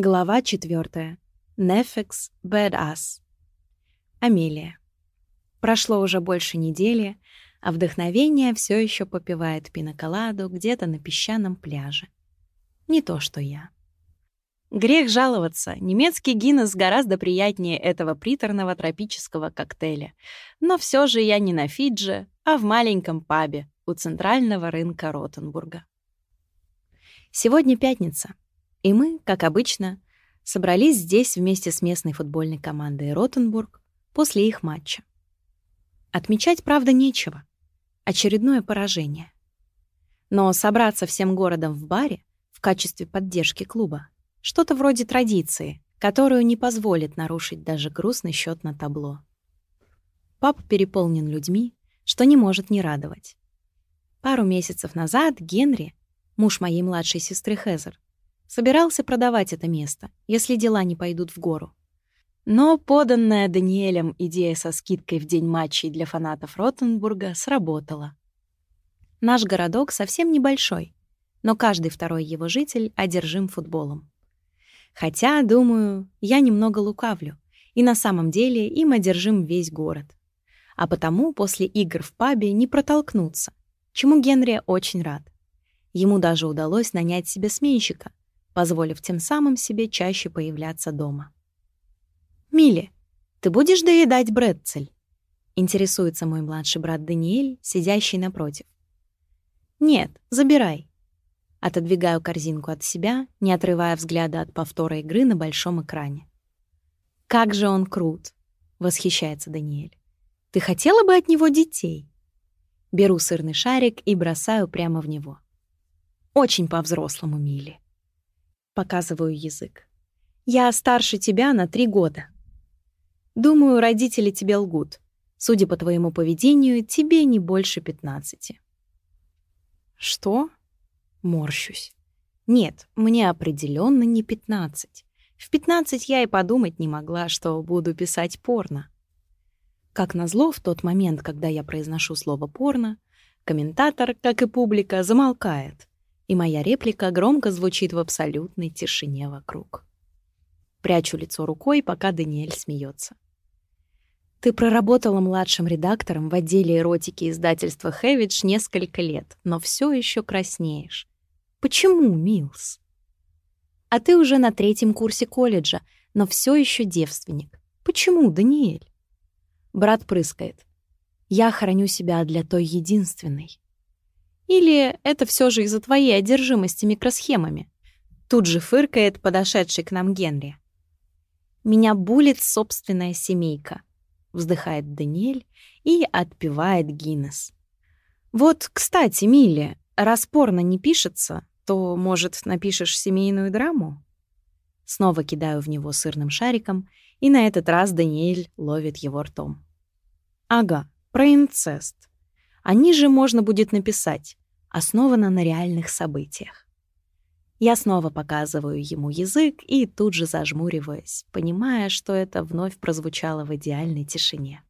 Глава 4. Нефекс Badass. Амелия. Прошло уже больше недели, а вдохновение все еще попивает пиноколаду где-то на песчаном пляже. Не то, что я. Грех жаловаться, немецкий Гиннес гораздо приятнее этого приторного тропического коктейля. Но все же я не на Фидже, а в маленьком пабе у центрального рынка Ротенбурга. Сегодня пятница — и мы, как обычно, собрались здесь вместе с местной футбольной командой Ротенбург после их матча. Отмечать, правда, нечего. Очередное поражение. Но собраться всем городом в баре в качестве поддержки клуба — что-то вроде традиции, которую не позволит нарушить даже грустный счет на табло. Пап переполнен людьми, что не может не радовать. Пару месяцев назад Генри, муж моей младшей сестры Хезер, Собирался продавать это место, если дела не пойдут в гору. Но поданная Даниэлем идея со скидкой в день матчей для фанатов Ротенбурга сработала. Наш городок совсем небольшой, но каждый второй его житель одержим футболом. Хотя, думаю, я немного лукавлю, и на самом деле им одержим весь город. А потому после игр в пабе не протолкнуться, чему Генри очень рад. Ему даже удалось нанять себе сменщика, позволив тем самым себе чаще появляться дома. «Милли, ты будешь доедать бретцель?» — интересуется мой младший брат Даниэль, сидящий напротив. «Нет, забирай». Отодвигаю корзинку от себя, не отрывая взгляда от повтора игры на большом экране. «Как же он крут!» — восхищается Даниэль. «Ты хотела бы от него детей?» Беру сырный шарик и бросаю прямо в него. Очень по-взрослому, Милли. Показываю язык. Я старше тебя на три года. Думаю, родители тебе лгут. Судя по твоему поведению, тебе не больше пятнадцати. Что? Морщусь. Нет, мне определенно не пятнадцать. В пятнадцать я и подумать не могла, что буду писать порно. Как назло, в тот момент, когда я произношу слово «порно», комментатор, как и публика, замолкает и моя реплика громко звучит в абсолютной тишине вокруг. Прячу лицо рукой, пока Даниэль смеется. Ты проработала младшим редактором в отделе эротики издательства Хэвидж несколько лет, но все еще краснеешь. Почему, Милс? А ты уже на третьем курсе колледжа, но все еще девственник. Почему, Даниэль? Брат прыскает. Я храню себя для той единственной. Или это все же из-за твоей одержимости микросхемами? Тут же фыркает подошедший к нам Генри. Меня булит собственная семейка, вздыхает Даниэль и отпивает Гиннес. Вот, кстати, Милли, раз порно не пишется, то, может, напишешь семейную драму? Снова кидаю в него сырным шариком, и на этот раз Даниэль ловит его ртом. Ага, про инцест. Они же можно будет написать «основано на реальных событиях». Я снова показываю ему язык и тут же зажмуриваюсь, понимая, что это вновь прозвучало в идеальной тишине.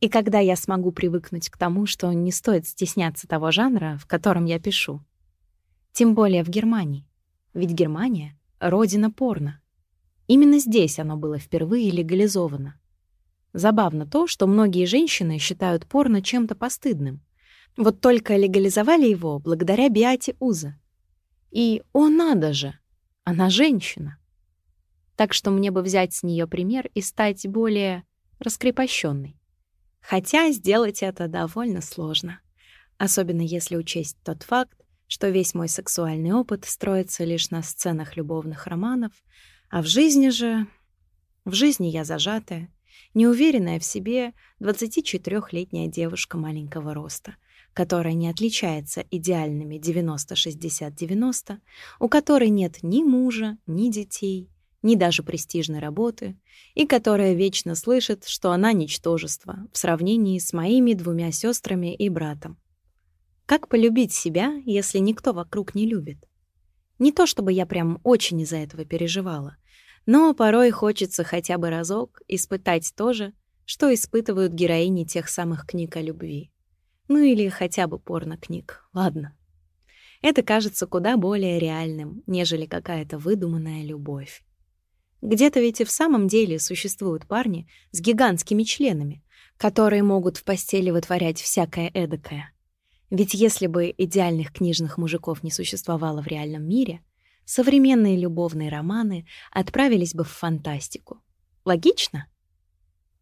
И когда я смогу привыкнуть к тому, что не стоит стесняться того жанра, в котором я пишу. Тем более в Германии. Ведь Германия — родина порно. Именно здесь оно было впервые легализовано. Забавно то, что многие женщины считают порно чем-то постыдным. Вот только легализовали его благодаря Биате Уза. И, о, надо же, она женщина. Так что мне бы взять с нее пример и стать более раскрепощенной. Хотя сделать это довольно сложно. Особенно если учесть тот факт, что весь мой сексуальный опыт строится лишь на сценах любовных романов, а в жизни же... В жизни я зажатая, неуверенная в себе 24-летняя девушка маленького роста, которая не отличается идеальными 90-60-90, у которой нет ни мужа, ни детей, ни даже престижной работы, и которая вечно слышит, что она ничтожество в сравнении с моими двумя сестрами и братом. Как полюбить себя, если никто вокруг не любит? Не то чтобы я прям очень из-за этого переживала, но порой хочется хотя бы разок испытать то же, что испытывают героини тех самых книг о любви. Ну или хотя бы порно-книг, ладно. это кажется куда более реальным, нежели какая-то выдуманная любовь. Где-то ведь и в самом деле существуют парни с гигантскими членами, которые могут в постели вытворять всякое эдакое. Ведь если бы идеальных книжных мужиков не существовало в реальном мире, современные любовные романы отправились бы в фантастику. Логично?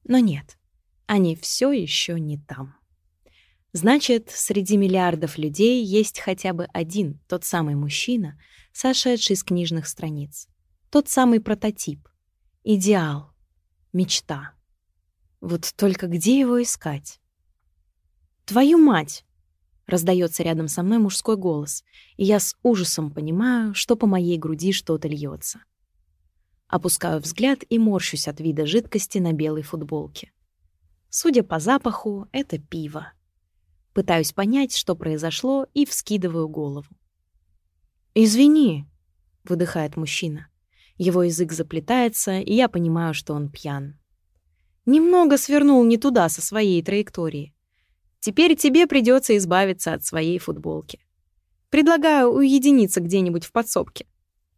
Но нет, они все еще не там. Значит, среди миллиардов людей есть хотя бы один, тот самый мужчина, сошедший с книжных страниц. Тот самый прототип. Идеал. Мечта. Вот только где его искать? «Твою мать!» Раздается рядом со мной мужской голос, и я с ужасом понимаю, что по моей груди что-то льется. Опускаю взгляд и морщусь от вида жидкости на белой футболке. Судя по запаху, это пиво. Пытаюсь понять, что произошло, и вскидываю голову. «Извини», — выдыхает мужчина. Его язык заплетается, и я понимаю, что он пьян. Немного свернул не туда со своей траектории. Теперь тебе придется избавиться от своей футболки. Предлагаю уединиться где-нибудь в подсобке.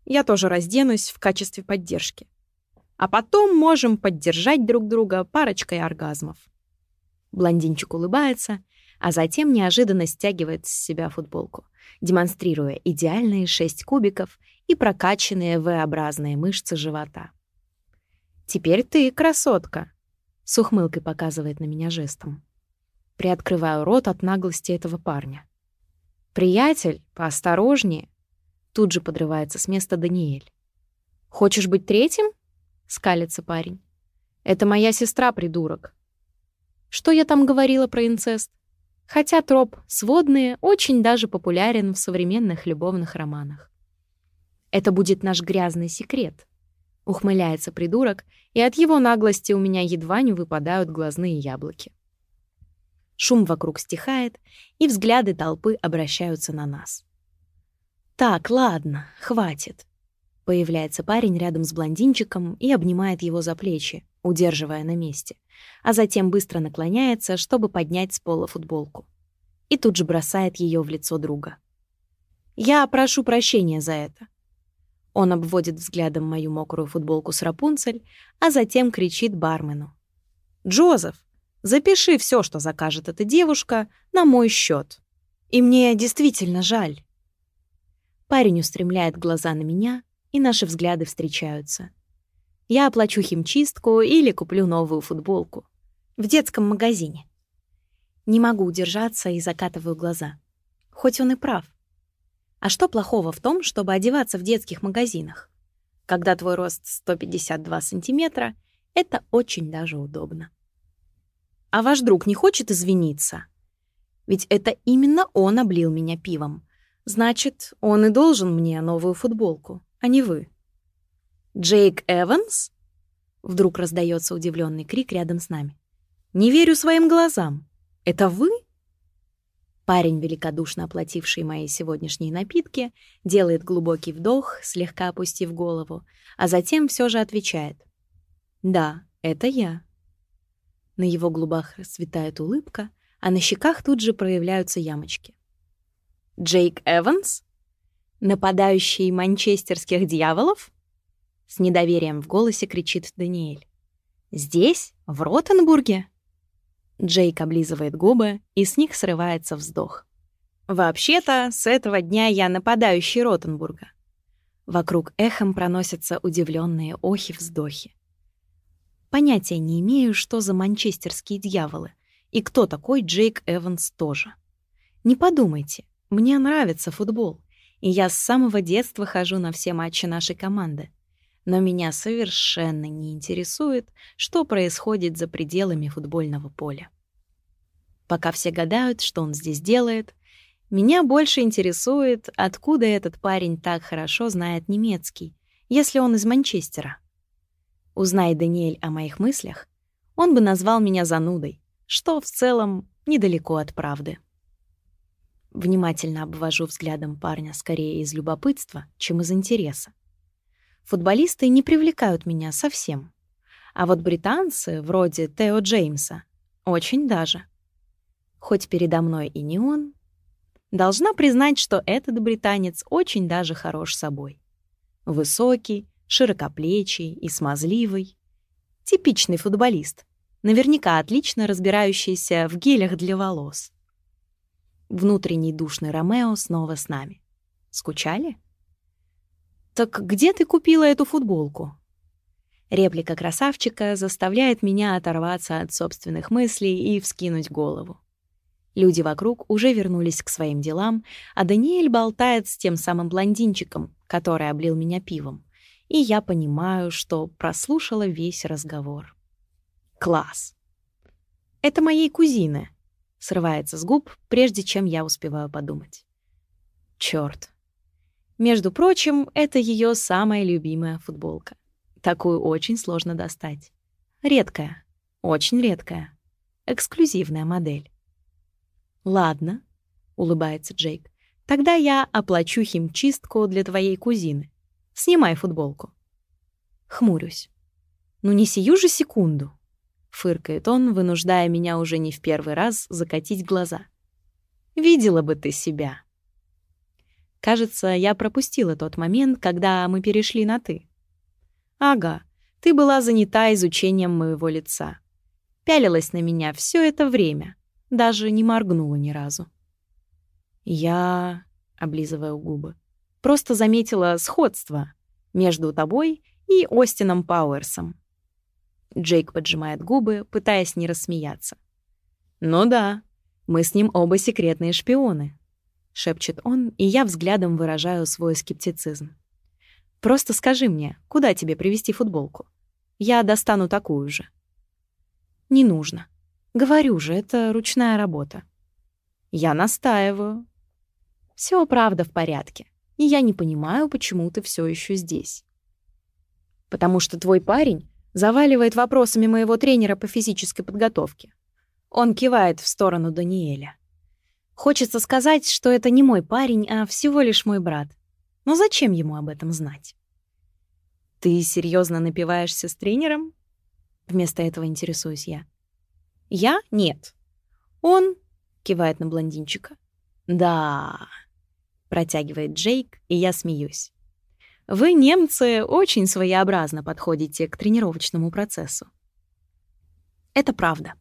Я тоже разденусь в качестве поддержки. А потом можем поддержать друг друга парочкой оргазмов. Блондинчик улыбается, а затем неожиданно стягивает с себя футболку, демонстрируя идеальные шесть кубиков и прокачанные V-образные мышцы живота. «Теперь ты красотка», — с ухмылкой показывает на меня жестом. Приоткрываю рот от наглости этого парня. «Приятель, поосторожнее!» Тут же подрывается с места Даниэль. «Хочешь быть третьим?» — скалится парень. «Это моя сестра, придурок». Что я там говорила про инцест? Хотя троп «сводные» очень даже популярен в современных любовных романах. «Это будет наш грязный секрет», — ухмыляется придурок, и от его наглости у меня едва не выпадают глазные яблоки. Шум вокруг стихает, и взгляды толпы обращаются на нас. «Так, ладно, хватит». Появляется парень рядом с блондинчиком и обнимает его за плечи, удерживая на месте, а затем быстро наклоняется, чтобы поднять с пола футболку. И тут же бросает ее в лицо друга. «Я прошу прощения за это». Он обводит взглядом мою мокрую футболку с Рапунцель, а затем кричит бармену. «Джозеф, Запиши все, что закажет эта девушка, на мой счет. И мне действительно жаль. Парень устремляет глаза на меня, и наши взгляды встречаются. Я оплачу химчистку или куплю новую футболку. В детском магазине. Не могу удержаться и закатываю глаза. Хоть он и прав. А что плохого в том, чтобы одеваться в детских магазинах? Когда твой рост 152 сантиметра, это очень даже удобно. А ваш друг не хочет извиниться? Ведь это именно он облил меня пивом. Значит, он и должен мне новую футболку, а не вы. Джейк Эванс? Вдруг раздается удивленный крик рядом с нами. Не верю своим глазам. Это вы? Парень, великодушно оплативший мои сегодняшние напитки, делает глубокий вдох, слегка опустив голову, а затем все же отвечает. «Да, это я». На его губах расцветает улыбка, а на щеках тут же проявляются ямочки. «Джейк Эванс? Нападающий манчестерских дьяволов?» С недоверием в голосе кричит Даниэль. «Здесь? В Ротенбурге?» Джейк облизывает губы, и с них срывается вздох. «Вообще-то, с этого дня я нападающий Ротенбурга». Вокруг эхом проносятся удивленные охи-вздохи. Понятия не имею, что за манчестерские дьяволы и кто такой Джейк Эванс тоже. Не подумайте, мне нравится футбол, и я с самого детства хожу на все матчи нашей команды. Но меня совершенно не интересует, что происходит за пределами футбольного поля. Пока все гадают, что он здесь делает, меня больше интересует, откуда этот парень так хорошо знает немецкий, если он из Манчестера. Узнай Даниэль о моих мыслях, он бы назвал меня занудой, что в целом недалеко от правды. Внимательно обвожу взглядом парня скорее из любопытства, чем из интереса. Футболисты не привлекают меня совсем. А вот британцы, вроде Тео Джеймса, очень даже. Хоть передо мной и не он, Должна признать, что этот британец очень даже хорош собой. Высокий, широкоплечий и смазливый. Типичный футболист, наверняка отлично разбирающийся в гелях для волос. Внутренний душный Ромео снова с нами. Скучали? «Так где ты купила эту футболку?» Реплика красавчика заставляет меня оторваться от собственных мыслей и вскинуть голову. Люди вокруг уже вернулись к своим делам, а Даниэль болтает с тем самым блондинчиком, который облил меня пивом. И я понимаю, что прослушала весь разговор. Класс. Это моей кузины. Срывается с губ, прежде чем я успеваю подумать. Чёрт. Между прочим, это ее самая любимая футболка. Такую очень сложно достать. Редкая, очень редкая. Эксклюзивная модель. «Ладно», — улыбается Джейк. «Тогда я оплачу химчистку для твоей кузины. Снимай футболку». Хмурюсь. «Ну не сию же секунду», — фыркает он, вынуждая меня уже не в первый раз закатить глаза. «Видела бы ты себя». Кажется, я пропустила тот момент, когда мы перешли на «ты». «Ага, ты была занята изучением моего лица. Пялилась на меня все это время, даже не моргнула ни разу». «Я...» — облизываю губы. «Просто заметила сходство между тобой и Остином Пауэрсом». Джейк поджимает губы, пытаясь не рассмеяться. «Ну да, мы с ним оба секретные шпионы», — шепчет он, и я взглядом выражаю свой скептицизм. «Просто скажи мне, куда тебе привезти футболку? Я достану такую же». «Не нужно. Говорю же, это ручная работа». «Я настаиваю». Все правда в порядке, и я не понимаю, почему ты все еще здесь». «Потому что твой парень заваливает вопросами моего тренера по физической подготовке». Он кивает в сторону Даниэля. Хочется сказать, что это не мой парень, а всего лишь мой брат. Но зачем ему об этом знать? «Ты серьезно напиваешься с тренером?» Вместо этого интересуюсь я. «Я? Нет. Он...» — кивает на блондинчика. «Да...» — протягивает Джейк, и я смеюсь. «Вы, немцы, очень своеобразно подходите к тренировочному процессу». Это правда.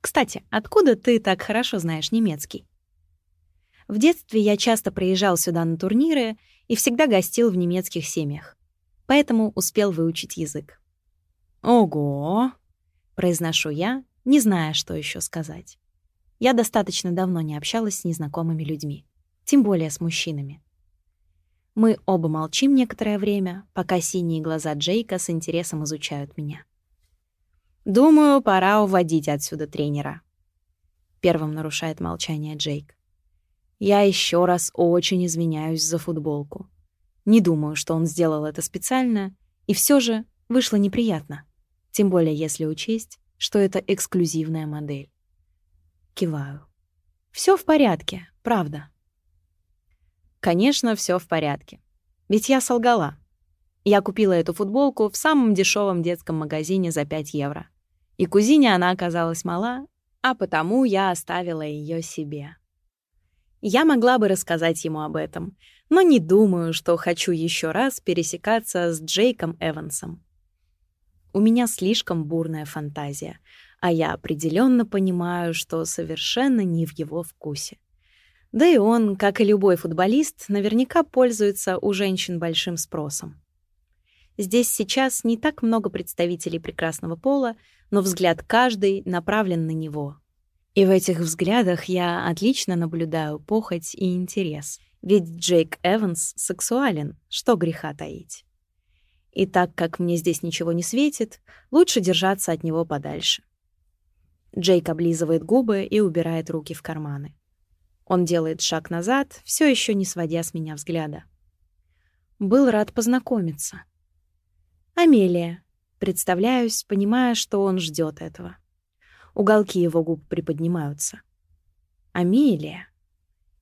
Кстати, откуда ты так хорошо знаешь немецкий? В детстве я часто приезжал сюда на турниры и всегда гостил в немецких семьях. Поэтому успел выучить язык. «Ого!» — произношу я, не зная, что еще сказать. Я достаточно давно не общалась с незнакомыми людьми, тем более с мужчинами. Мы оба молчим некоторое время, пока синие глаза Джейка с интересом изучают меня. «Думаю, пора уводить отсюда тренера», — первым нарушает молчание Джейк. Я еще раз очень извиняюсь за футболку. Не думаю, что он сделал это специально, и все же вышло неприятно. Тем более, если учесть, что это эксклюзивная модель. Киваю. Все в порядке, правда. Конечно, все в порядке. Ведь я солгала. Я купила эту футболку в самом дешевом детском магазине за 5 евро. И кузине она оказалась мала, а потому я оставила ее себе. Я могла бы рассказать ему об этом, но не думаю, что хочу еще раз пересекаться с Джейком Эвансом. У меня слишком бурная фантазия, а я определенно понимаю, что совершенно не в его вкусе. Да и он, как и любой футболист, наверняка пользуется у женщин большим спросом. Здесь сейчас не так много представителей прекрасного пола, но взгляд каждый направлен на него, и в этих взглядах я отлично наблюдаю похоть и интерес. Ведь Джейк Эванс сексуален, что греха таить. И так как мне здесь ничего не светит, лучше держаться от него подальше. Джейк облизывает губы и убирает руки в карманы. Он делает шаг назад, все еще не сводя с меня взгляда. Был рад познакомиться. Амелия. Представляюсь, понимая, что он ждет этого. Уголки его губ приподнимаются. «Амелия!»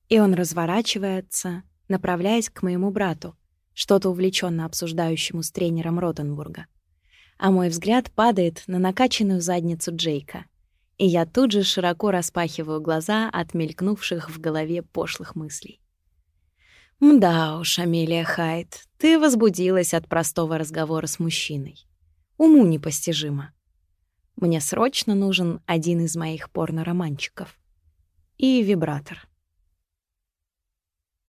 И он разворачивается, направляясь к моему брату, что-то увлеченно обсуждающему с тренером Ротенбурга. А мой взгляд падает на накачанную задницу Джейка, И я тут же широко распахиваю глаза от мелькнувших в голове пошлых мыслей. Мда уж, Амелия Хайт, ты возбудилась от простого разговора с мужчиной. Уму непостижимо. Мне срочно нужен один из моих порно-романчиков. И вибратор.